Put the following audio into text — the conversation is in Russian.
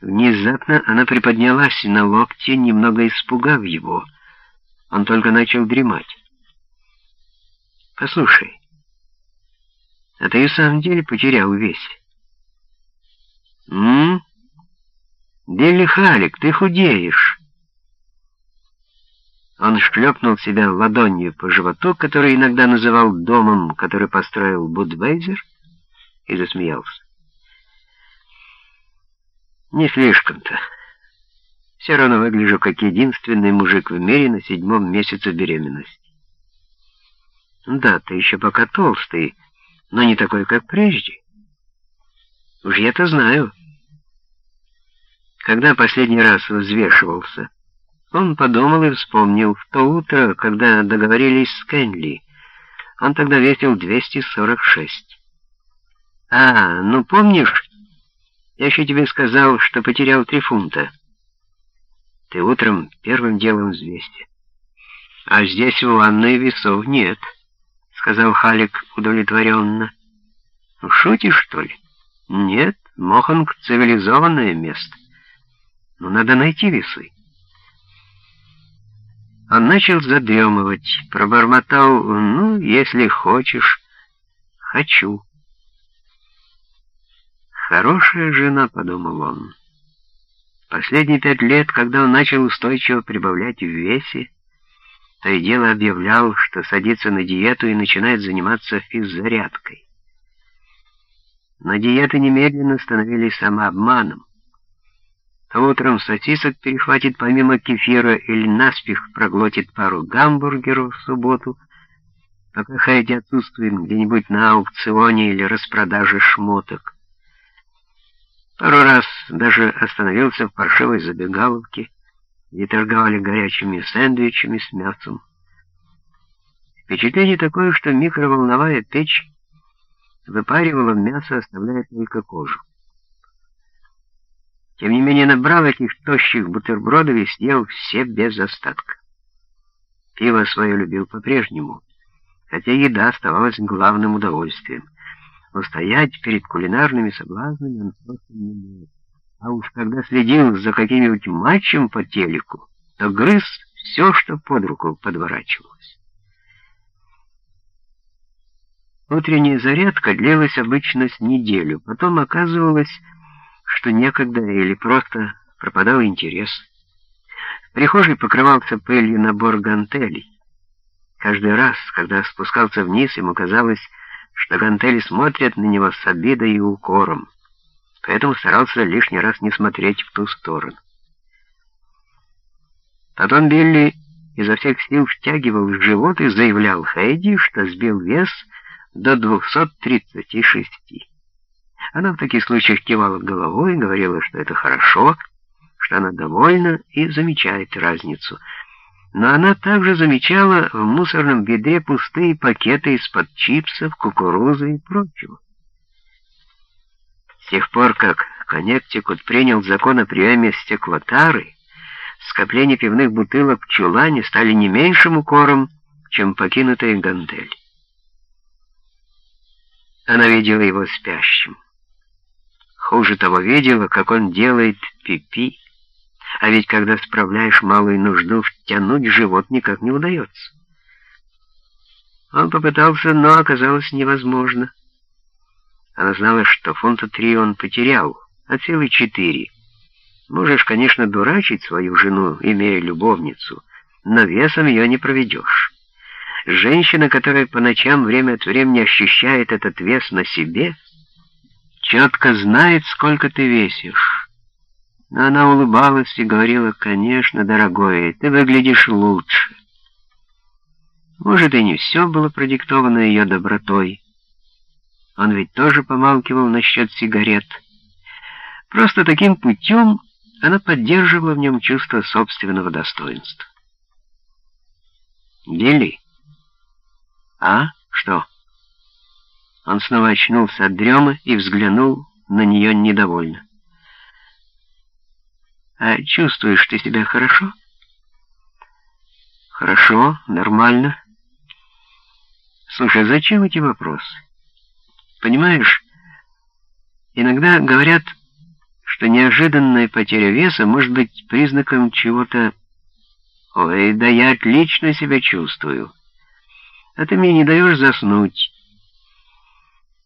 Внезапно она приподнялась на локте, немного испугав его. Он только начал дремать. «Послушай, а ты в самом деле потерял весь?» «М? Билли Халик, ты худеешь!» Он шлепнул себя ладонью по животу, который иногда называл домом, который построил Будвейзер, и засмеялся. Не слишком-то. Все равно выгляжу как единственный мужик в мире на седьмом месяце беременности. Да, ты еще пока толстый, но не такой, как прежде. Уж я-то знаю. Когда последний раз взвешивался, он подумал и вспомнил в то утро, когда договорились с Кенли. Он тогда весил 246. А, ну помнишь, я еще тебе сказал, что потерял три фунта. Ты утром первым делом взвесьте. А здесь в ванной весов нет, сказал Халик удовлетворенно. Ну, шутишь, что ли? Нет, Моханг — цивилизованное место. Но надо найти весы. Он начал задремывать, пробормотал, ну, если хочешь, хочу. «Хорошая жена», — подумал он. Последние пять лет, когда он начал устойчиво прибавлять в весе, то и дело объявлял, что садится на диету и начинает заниматься физзарядкой. Но диеты немедленно становились самообманом. То утром сосисок перехватит помимо кефира или наспех проглотит пару гамбургеров в субботу, пока Хайди отсутствует где-нибудь на аукционе или распродаже шмоток. Пару раз даже остановился в паршивой забегаловке, где торговали горячими сэндвичами с мясом. Впечатление такое, что микроволновая печь выпаривала мясо, оставляя только кожу. Тем не менее, набрал этих тощих бутербродов и съел все без остатка. Пиво свое любил по-прежнему, хотя еда оставалась главным удовольствием — Устоять перед кулинарными соблазнами он просто не мог. А уж когда следил за каким-нибудь матчем по телеку, то грыз все, что под руку подворачивалось. Утренняя зарядка длилась обычно с неделю, потом оказывалось, что некогда или просто пропадал интерес. В прихожей покрывался пылью набор гантелей. Каждый раз, когда спускался вниз, ему казалось, что гантели смотрят на него с обидой и укором, поэтому старался лишний раз не смотреть в ту сторону. Потом Билли изо всех сил втягивал в живот и заявлял Хейди, что сбил вес до 236. Она в таких случаях кивала головой, говорила, что это хорошо, что она довольна и замечает разницу — но она также замечала в мусорном ведре пустые пакеты из-под чипсов, кукурузы и прочего. С тех пор, как Коннектикут принял закон о приеме стеклотары, скопление пивных бутылок в чулане стали не меньшим укором, чем покинутые гантель. Она видела его спящим. Хуже того, видела, как он делает пипи, -пи, а ведь когда справляешь малую нужду, втянуть живот никак не удается. Он попытался, но оказалось невозможно. Она знала, что фунта три он потерял, а целый четыре. Можешь, конечно, дурачить свою жену, имея любовницу, но весом ее не проведешь. Женщина, которая по ночам время от времени ощущает этот вес на себе, четко знает, сколько ты весишь. Но она улыбалась и говорила, «Конечно, дорогой, ты выглядишь лучше». Может, и не все было продиктовано ее добротой. Он ведь тоже помалкивал насчет сигарет. Просто таким путем она поддерживала в нем чувство собственного достоинства. «Билли?» «А? Что?» Он снова очнулся от дремы и взглянул на нее недовольно. А чувствуешь ты себя хорошо? Хорошо, нормально. Слушай, а зачем эти вопросы? Понимаешь, иногда говорят, что неожиданная потеря веса может быть признаком чего-то... Ой, да я отлично себя чувствую. А ты мне не даешь заснуть.